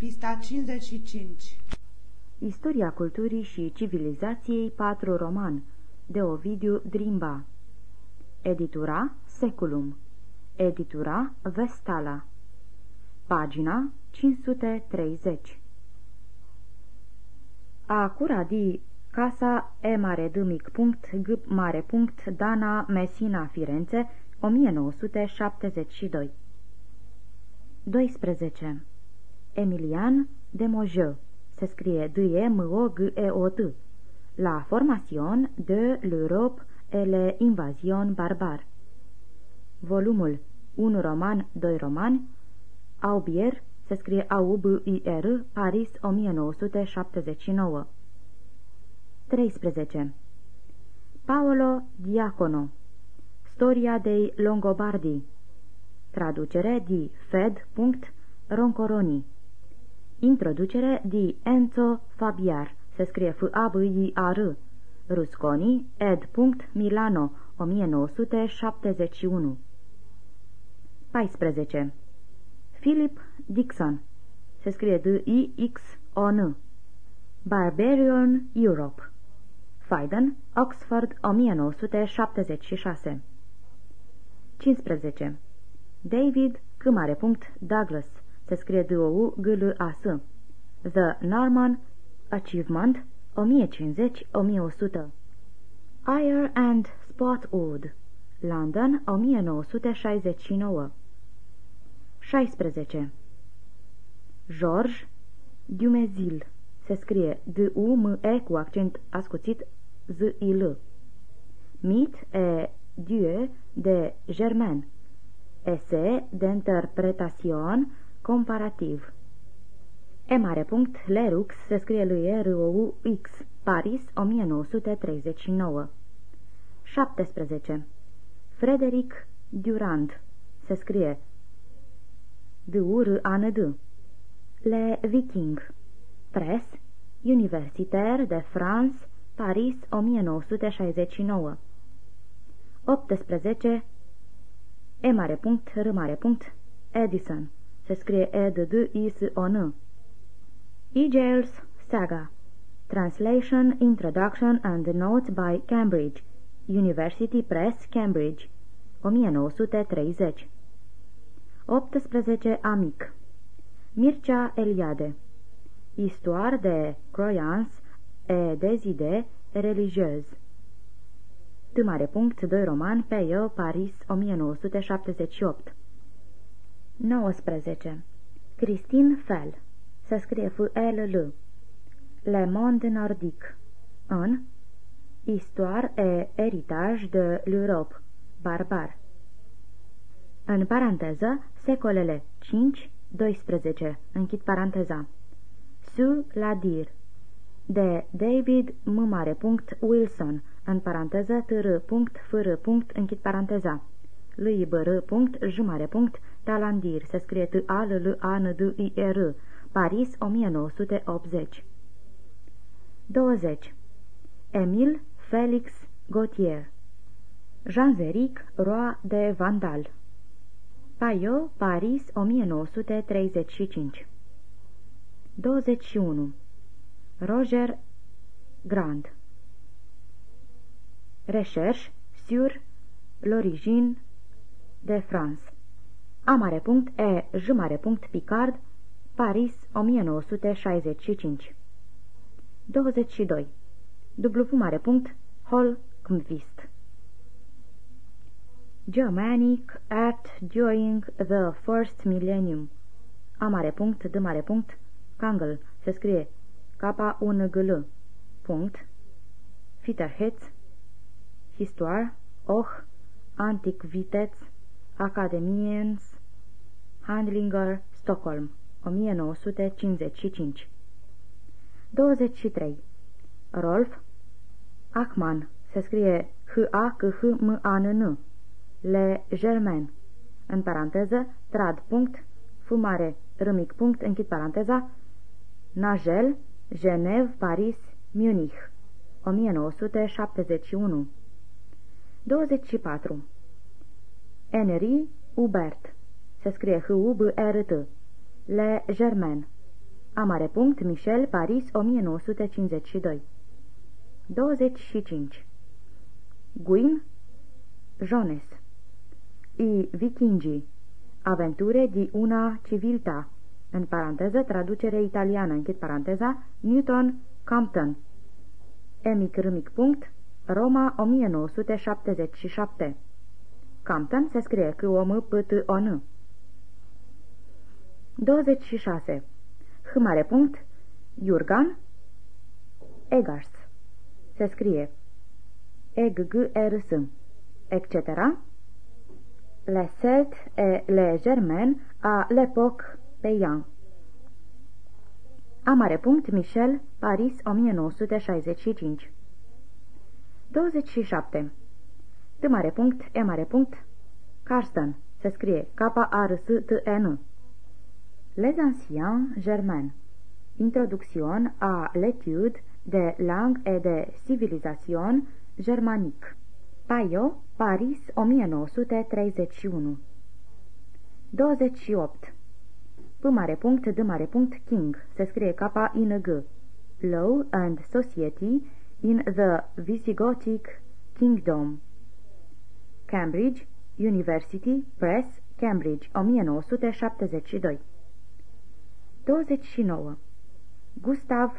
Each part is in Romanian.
Pista 55 Istoria culturii și civilizației 4 roman de Ovidiu Drimba. Editura Seculum. Editura Vestala. Pagina 530 Acura di Casa E mare D mic punct G mare punct Dana Messina Firenze 1972 12 Emilian de Mojeu. Se scrie D-E-M-O-G-E-O-T. La formation de l'Europe et les invasions barbares. Volumul 1 roman, 2 roman, Aubier, se scrie A-U-B-I-R, Paris, 1979. 13. Paolo Diacono Storia dei Longobardi Traducere di Fed. Roncoroni Introducere di Enzo Fabiar, se scrie F-A-B-I-A-R, Rusconi, ed. Milano, 1971 14. Philip Dixon, se scrie D-I-X-O-N, Barbarian Europe, Fiden, Oxford, 1976 15. David, C. Douglas, se scrie d o u g l a s. The Norman Achievement 1050-1100 Iron and Spotwood London 1969 16 George Dumezil se scrie D-U-M-E cu accent ascuțit Z-I-L Mit e. Dieu de Germain Ese de interpretațion Comparativ. E mare punct, Lerux, se scrie lui R O U X, Paris, 1939 17. Frederic Durand, se scrie d u r a n d. Le Viking Press, Universitaire de France, Paris, 1969 18. E mare punct, R mare punct, Edison se scrie E-D-D-I-S-O-N. E. Saga Translation, Introduction and Notes by Cambridge University Press, Cambridge 1930 18 Amic Mircea Eliade Histoire de croyance et des idées religieuses T. Punct, 2 roman, Peio, Paris, 1978 19. Christine Fell Se scrie F-L-L Le Monde Nordic În Histoire et Heritage de l'Europe Barbar În paranteză, secolele 5-12 Închid paranteza Su la dir De David M. Wilson În paranteză tr. fr. Închid paranteza lui br. J. Talandir, se scrie t a l l a n d i r Paris, 1980 20. Emil Felix Gautier Jean-Zéric Roy de Vandal Payot, Paris, 1935 21. Roger Grand Recherche sur l'origine de France. A mare punct E J mare punct Picard Paris 1965 22 W mare punct Holmqvist Germanic Art During the First Millennium. A mare punct D mare punct Kangl se scrie K-1-G-L punct. Fitterhetz Histoire. Och. Antiquități Academiens Handlinger, Stockholm, 1955 23. Rolf Achman, se scrie H-A-C-H-M-A-N-N, Le Germain, în paranteză, trad punct, f mare, râmic punct, închid paranteza, Nagel, Genève, Paris, Munich, 1971 24. Henri Hubert. Se scrie H-U-B-R-T. Le Germain. Amare punct Michel, Paris, 1952 25. Guin Jones. I. Vikingi. Aventure di una civiltà. În paranteză, traducere italiană, închid paranteza, Newton Compton. Emic râmic punct, Roma 1977 Compton se scrie cu o m p t o n 26 H mare punct, Jurgan Egars se scrie e g g r s etc. Les Celtes et les Germains à l'époque payant. A mare punct Michel, Paris, 1965 27. T mare punct, E mare punct, Carsten, se scrie K-A-R-S-T-N. Les anciens germains. Introduction à l'étude de langue et de civilisation germanique. Paio, Paris, 1931 28. P mare punct, D mare punct, King, se scrie K-I-N-G. Law and Society in the Visigothic Kingdom. Cambridge, University Press, Cambridge, 1972. 29. Gustav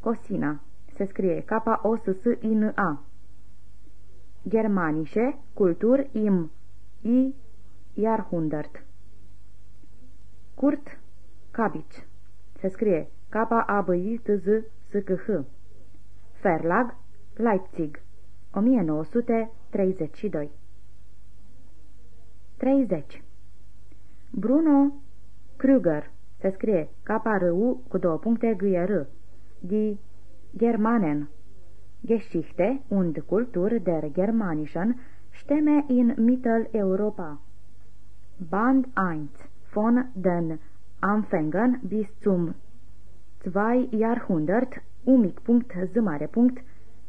Cosina, se scrie K-O-S-S-I-N-A. Germanische Kultur im I Jahrhundert. Kurt Kabich, se scrie K-A-B-I-T-Z-S-K-H. Verlag, Leipzig, 1932. 30. Bruno Krüger, se scrie K-R-U cu două puncte G-R, di Germanen. Geschichte und Kultur der Germanischen Stämme in Mitteleuropa. Band 1 von den Anfängen bis zum 2 Jahrhundert Umig Punkt Zmare Punkt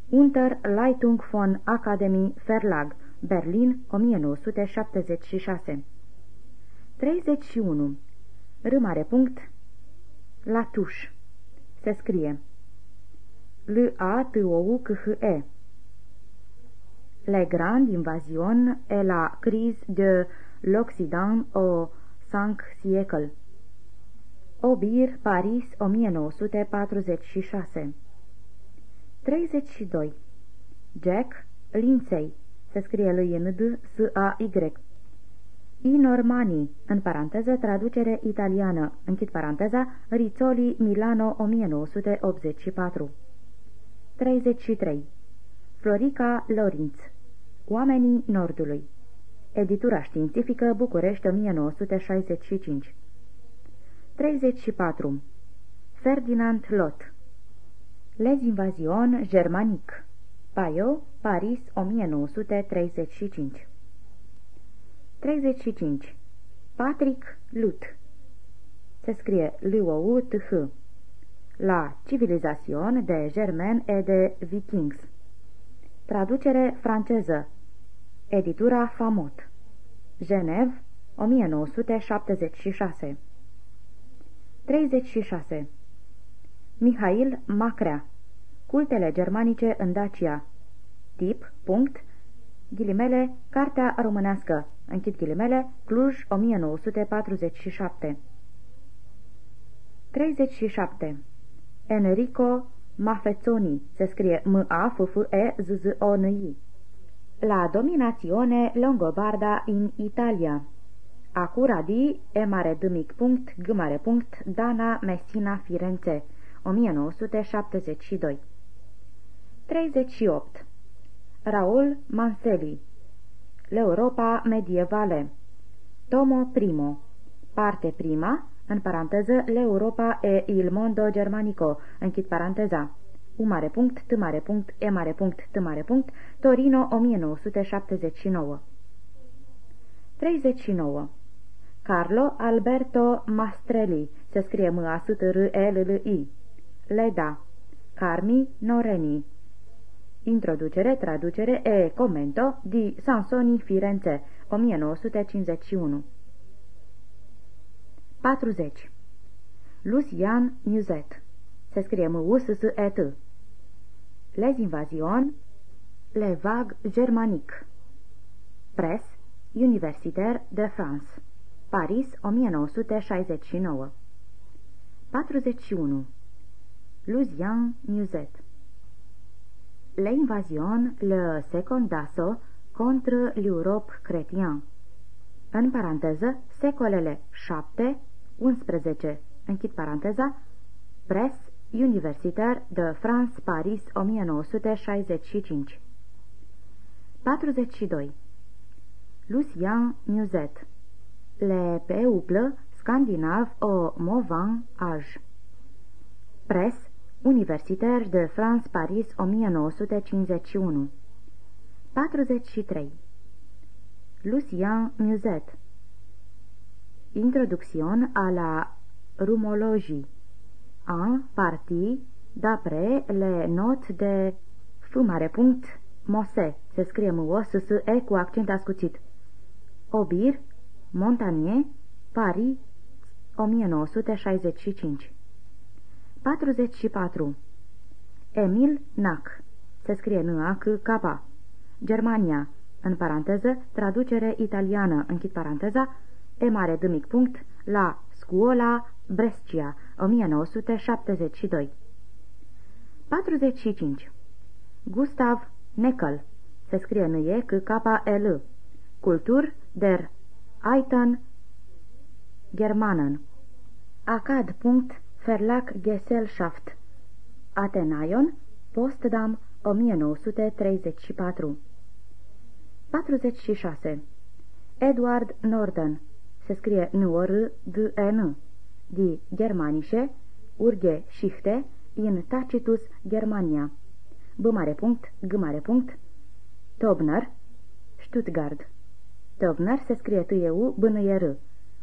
Unter Leitung von Akademie Verlag Berlin 1976 31 Râmare punct. Latuș Se scrie. L-A-T-O-U-C-H-E. Les grandes invasions et la crise de l'Occident au cinq siècles. Obir, Paris, 1946 32. Jack Lindsay, se scrie lui n d s a y. I Normani, în paranteză, traducere italiană, închid paranteza, Rizzoli, Milano, 1984 33. Florica Lorinț Oamenii Nordului. Editura științifică București 1965 34. Ferdinand Lot. Les Invasion Germanic Paio, Paris 1935 35. Patrick Lut Se scrie L-O-U-T-H la Civilisation de Germain et de Vikings. Traducere franceză. Editura Famot. Genev, 1976. 36. Mihail Macrea. Cultele germanice în Dacia. Tip, punct, ghilimele, Cartea românească, închid ghilimele, Cluj, 1947. 37. Enrico Maffezoni, se scrie M-A-F-F-E-Z-Z-O-N-I. La dominazione longobarda in Italia. Acura di E mare D mic punct G mare punct Dana Messina Firenze 1972 38 Raul Manseli L'Europa medievale. Tomo primo Parte prima în paranteză, l'Europa e il mondo germanico, închid paranteza. U mare punct, T mare punct, E mare punct, T mare punct, Torino 1979 39. Carlo Alberto Mastrelli, se scrie m a s t r e l l i. Leda. Carmi Noreni Introducere, traducere e commento di Sansoni Firenze 1951 40. Lucian Musette. Se scrie m u s s e t Les Invasions, Le Vague Germanique. Press, Universitaire de France. Paris, 1969. 41. Lucian Musette. L'invasion, le second d'assaut contre l'Europe chrétien. În paranteză, secolele 7-11, închid paranteza, Press Universitar de France Paris 1965 42. Lucien Musette Le peuple scandinav au mauvais âge Press Universitaire de France Paris 1951 43. Lucien Musette. Introduction à la rumologie En partie d'après les notes de F mare punct. Mose se scrie m o s s e cu accent ascuțit Obir Montanier Paris 1965 44. Emil Nac se scrie n a c k Germania în paranteză, traducere italiană, închid paranteza, E mare de mic punct, la Scuola Brescia, 1972. 45. Gustav Neckel, se scrie n e c k l Cultur der Eiten Germanen. Acad. Verlag Gesellschaft. Atenaion, Postdam, 1934 46. Edward Norden. Se scrie n d n di germanische Urge Schichte in Tacitus Germania. B mare punct, G mare punct Tobner Stuttgart. Tobner se scrie t u b n r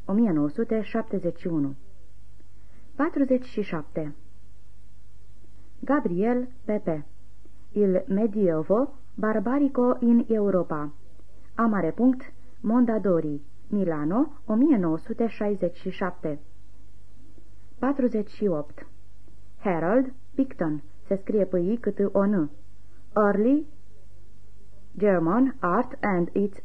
1971 47 Gabriel Pepe. Il Medioevo Barbarico in Europa. Amare punct Mondadori Milano 1967 48 Harold Picton. Se scrie pe i cât o n. Early German Art and its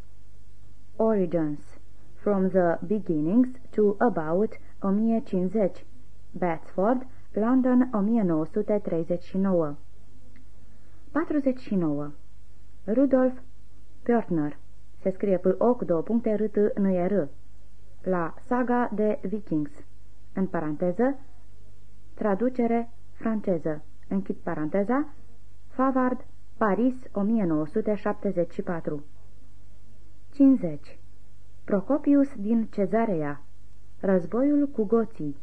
Origins. From the Beginnings to About 1050 Batsford, London 1939 49 Rudolf Pörtner. Se scrie pe oc două puncte r t n e r. La Saga de Vikings. În paranteză traducere franceză. Închid paranteza. Favard, Paris 1974 50 Procopius din Cezarea Războiul cu goții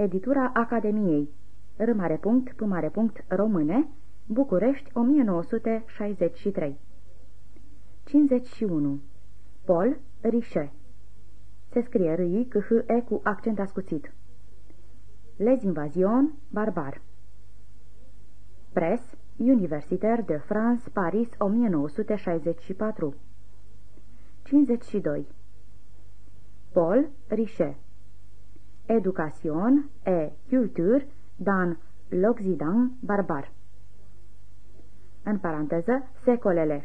Editura Academiei R. Punct, P. Punct, Române București 1963 51. Paul Richet Se scrie r i c h e cu accent ascuțit. Les Invasions Barbar Press Universitaire de France Paris 1964 52. Paul Richet Education et culture dans l'Occident barbar în paranteză, secolele 6-7,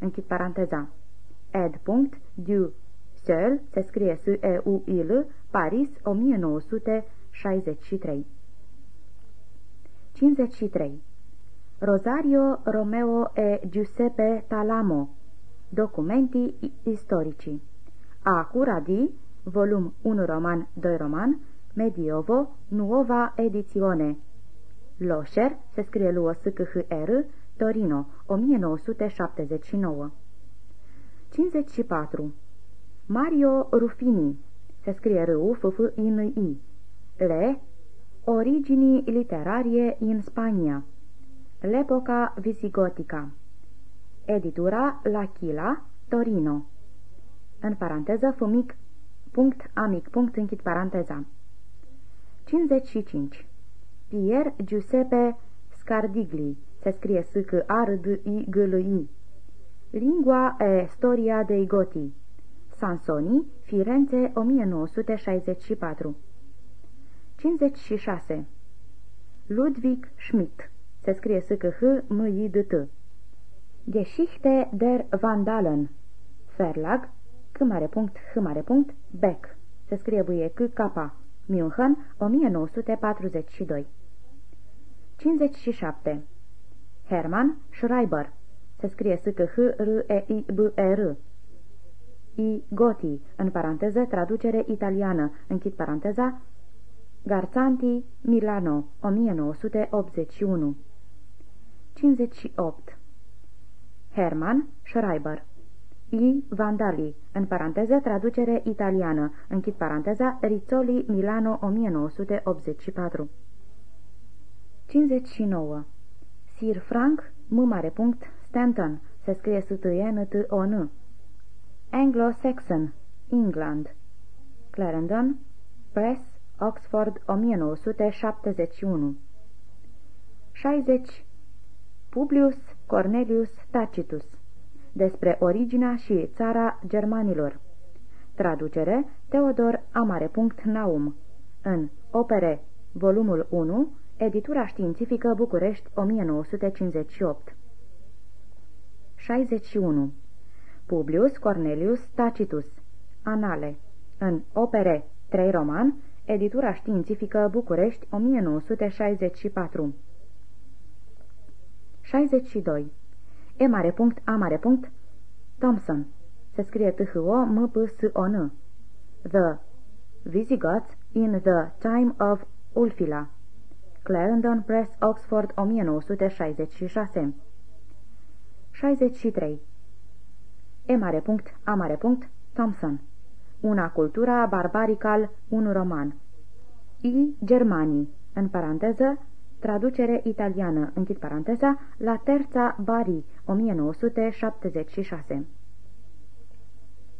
închid paranteza. Ed. Punct, du Seul, se scrie S-E-U-I-L, Paris, 1963. 53. Rosario Romeo e Giuseppe Talamo Documenti istorici A. di volum 1 roman, 2 roman, Mediovo, Nuova Edizione Loșer, se scrie lui R, Torino, 1979 54. Mario Rufini, se scrie r u f f i n i Le, Origini literarie in Spania. L'epoca visigotica Editura L'Aquila, Torino. În paranteză, fumic, punct, amic, punct, închid paranteza. 55 Pier Giuseppe Scardigli, se scrie s c r d i g l i. Lingua e storia dei Goti. Sansoni, Firenze 1964 56. Ludwig Schmidt. Se scrie s c h m i d t. Geschichte der Vandalen. Verlag C mare punct H mare punct Beck. Se scrie b e c k München 1942 57. Hermann Schreiber. Se scrie s c h r e i b e r. I Goti, în paranteză, traducere italiană, închid paranteza, Garzanti, Milano, 1981 58. Hermann Schreiber I. Vandali, în paranteză, traducere italiană, închid paranteza, Rizzoli, Milano, 1984 59. Sir Frank, M. mare punct, Stanton, se scrie s t n t o n Anglo-Saxon, England Clarendon, Press, Oxford, 1971 60. Publius Cornelius Tacitus Despre originea și țara germanilor. Traducere Teodor Amare. Naum În Opere, volumul 1, Editura științifică București, 1958 61. Publius Cornelius Tacitus. Anale. În Opere 3 roman Editura științifică București 1964 62 E mare punct A mare punct Thompson Se scrie t h o m p s o n The Visigoths in the Time of Ulfila Clarendon Press Oxford 1966 63 E mare punct, A mare punct, Thompson. Una cultura barbarical, un roman. I. Germanii, în paranteză, traducere italiană, închid paranteza, la terța Bari, 1976.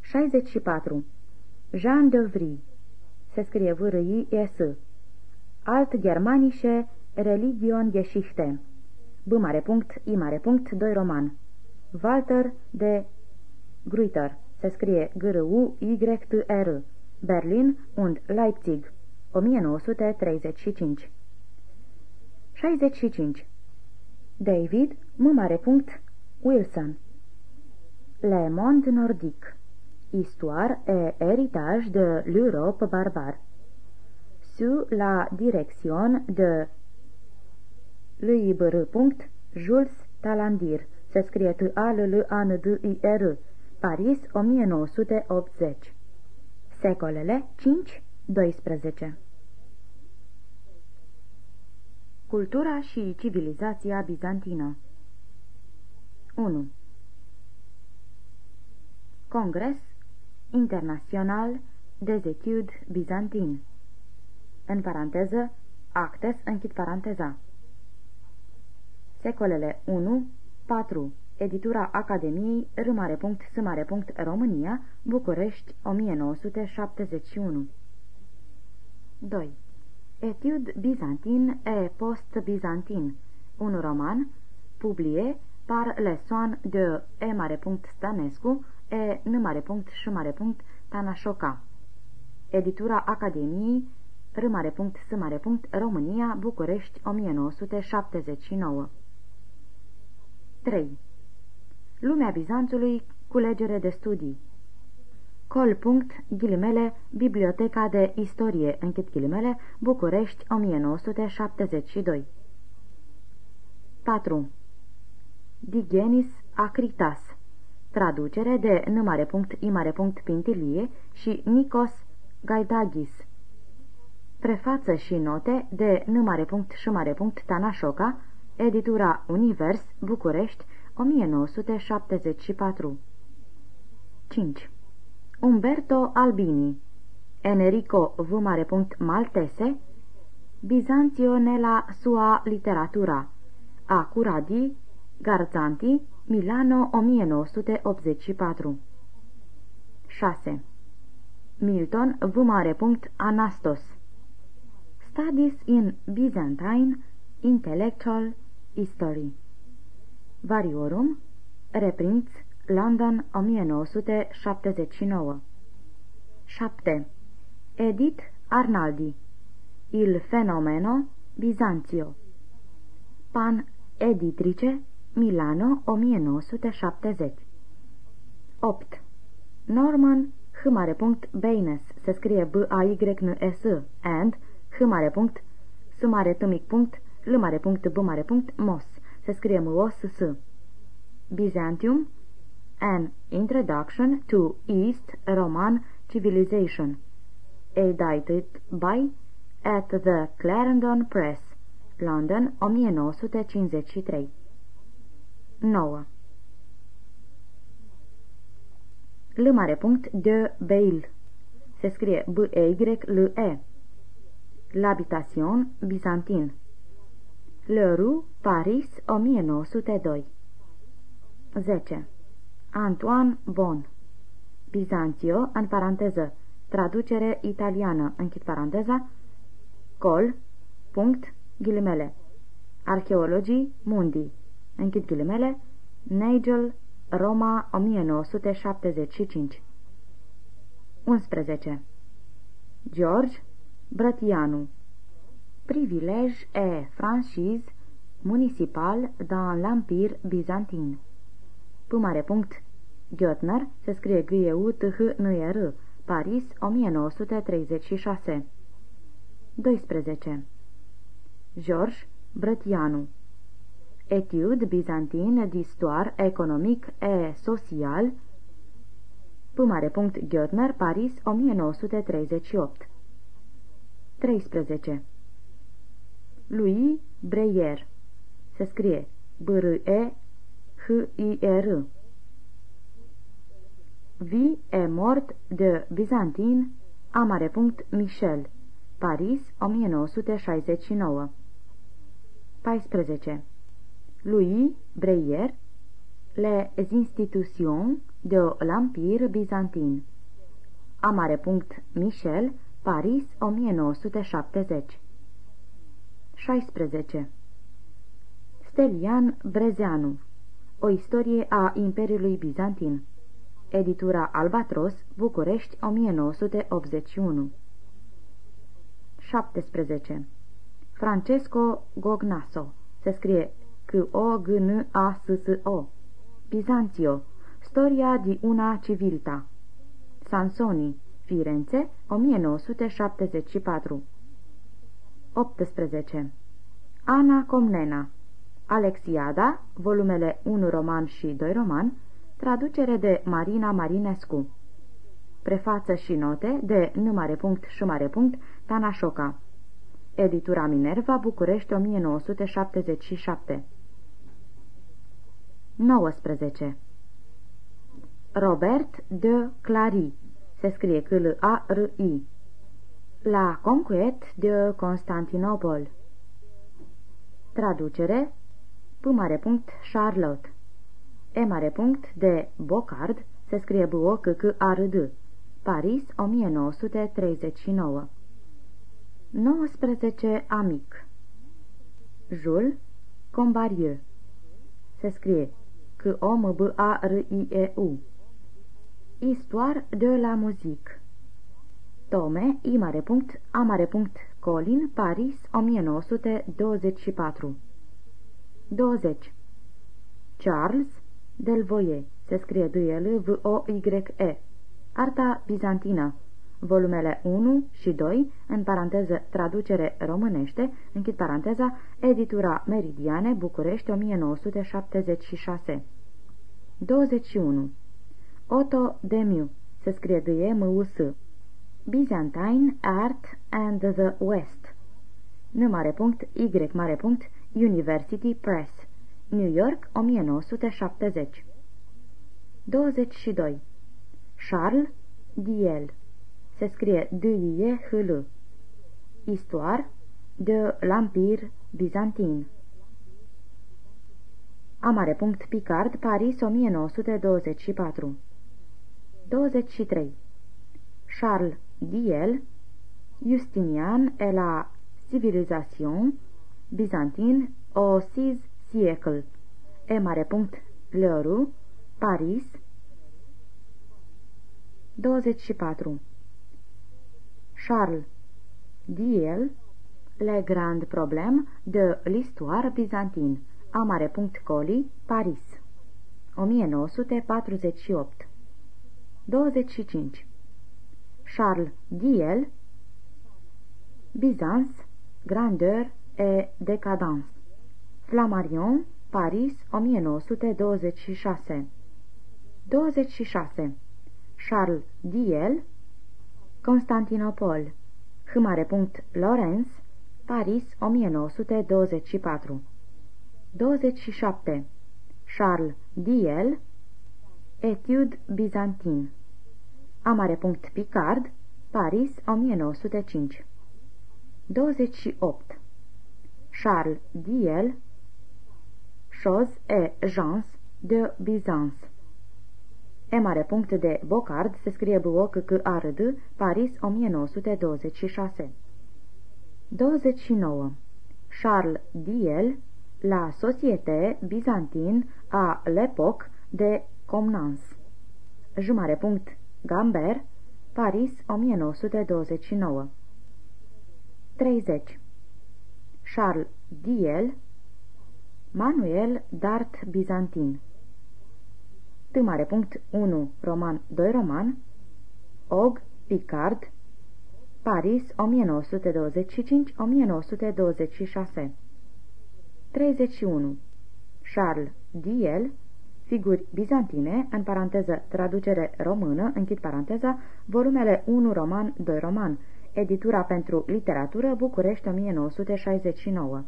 64. Jean de Vries, se scrie v r i s Alt germanische Religion Geschichte. B mare punct, I mare punct, 2 roman. Walter de Gruyter, se scrie G-R-U-Y-T-R, Berlin und Leipzig, 1935. 65. David, M. Wilson Le Monde Nordique Histoire et héritage de l'Europe barbare Sous la direction de L.I.B.R. Jules Talandir se scrie T-A-L-L-A-N-D-I-R Paris, 1980 Secolele 5-12 Cultura și civilizația bizantină 1. Congres Internațional des Etudes Bizantin În paranteză, Actes, închid paranteza Secolele 1-4 Editura Academiei R.S. România, București, 1971 2. Etude bizantin e post-bizantin Un roman, publié par Lesoan de E. Stanescu e N. Ș. Tanașoca Editura Academiei R.S. România, București, 1979 3. Lumea Bizanțului, culegere de studii Col. Punct, ghilimele, Biblioteca de Istorie, închid ghilimele, București, 1972 4. Digenis Acritas Traducere de N. Punct, I. Punct, Pintilie și Nikos Gaidagis Prefață și note de N. Punct, Ș. Punct, Tanașoca Editura Univers, București, 1974 5. Umberto Albini Enrico V. Maltese Bizanzio nella sua literatura Accuradi Garzanti Milano 1984 6. Milton V. Anastos Studies in Byzantine Intellectual History Variorum, reprins, London 1979 7. Edith Arnaldi Il fenomeno Bizanțio Pan Editrice Milano 1970 8. Norman H. Baines se scrie B-A-Y-N-S and H. S. Tâmic. L. B. Mos se scrie M-O-S-S Byzantium An Introduction to East Roman Civilization edited by at the Clarendon Press London 1953 9 L mare punct de Beil. Se scrie B-E-Y-L-E. L'habitation bizantin. Le Rue, Paris, 1902 10. Antoine Bon Bizantio, în paranteză, traducere italiană, închid paranteza, col, punct, ghilimele, arheologii mundi, închid ghilimele, Nigel Roma 1975 11. George Brătianu. Privilej e franchise municipal dans l'Empire byzantin P mare punct Götner se scrie g e u t h n e r Paris 1936 12. George Brătianu Etude bizantine d'histoire economic et social P. Götner, Paris, 1938 13. Louis Breyer Se scrie B-R-E-H-I-R Vie et mort de Byzantine A. Michel Paris, 1969 14. Louis Breyer, Les institutions de l'Empire byzantin. Amare punct Michel, Paris, 1970 16. Stelian Brezeanu O istorie a Imperiului Bizantin Editura Albatros, București, 1981 17. Francesco Gognaso Se scrie C-O-G-N-A-S-S-O. Bizanțio. Storia di una civilta Sansoni. Firenze 1974 18. Ana Comnena. Alexiada, volumele 1 roman și 2 roman, traducere de Marina Marinescu. Prefață și note de N. Ș. Tanașoca. Editura Minerva, București 1977 19. Robert de Clary se scrie C-L-A-R-I La conquête de Constantinopol Traducere P. Charlotte E. de Bocard se scrie b o c c a r d Paris 1939 19 amic. Jules Combarieu Se scrie C-O-M-B-A-R-I-E-U Histoire de la musique Tome, I mare punct, A mare punct, Colin, Paris, 1924 20 Charles Delvoye Se scrie D-L-V-O-Y-E Arta bizantină volumele 1 și 2, în paranteză traducere românește, închid paranteza, editura Meridiane, București, 1976. 21. Otto Demiu, se scrie de e m u s Byzantine Art and the West. N mare punct, Y mare punct, University Press. New York, 1970. 22. Charles Diel se scrie D-I-E-H-L. Histoire de l'Empire Bizantin. Amare punct Picard, Paris, 1924 23. Charles Diel, Justinian et la civilisation byzantine au VI siècle. E mare punct Leroux, Paris, 24. Charles Diel, Le Grand Problème de l'Histoire Byzantine. Amare.coli, Paris. 1948 25. Charles Diel Byzance, Grandeur et Décadence Flammarion, Paris, 1926 26. Charles Diel Constantinopol H. Lorenz Paris, 1924 27. Charles Diel Etude Byzantin Amare. Picard Paris, 1905 28. Charles Diel Chose et gens de Byzance E mare punct de Bocard se scrie b o c c a r d Paris 1926 29. Charles Diel La Société Byzantine a l'époque de Comnans Jumare punct Gambert Paris 1929 30. Charles Diel Manuel d'Art Bizantin T mare punct 1 roman 2 roman Og Picard Paris 1925-1926 31. Charles Diel Figuri bizantine, în paranteză traducere română, închid paranteza, volumele 1 roman, 2 roman, editura pentru literatură, București 1969.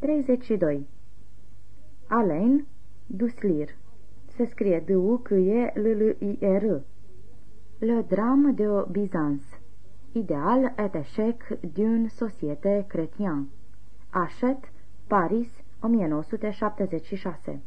32. Alain Duslir. Se scrie d u c e l l i r. Le drame de Byzance. Ideal et échec d'une société chrétienne. Hachette, Paris, 1976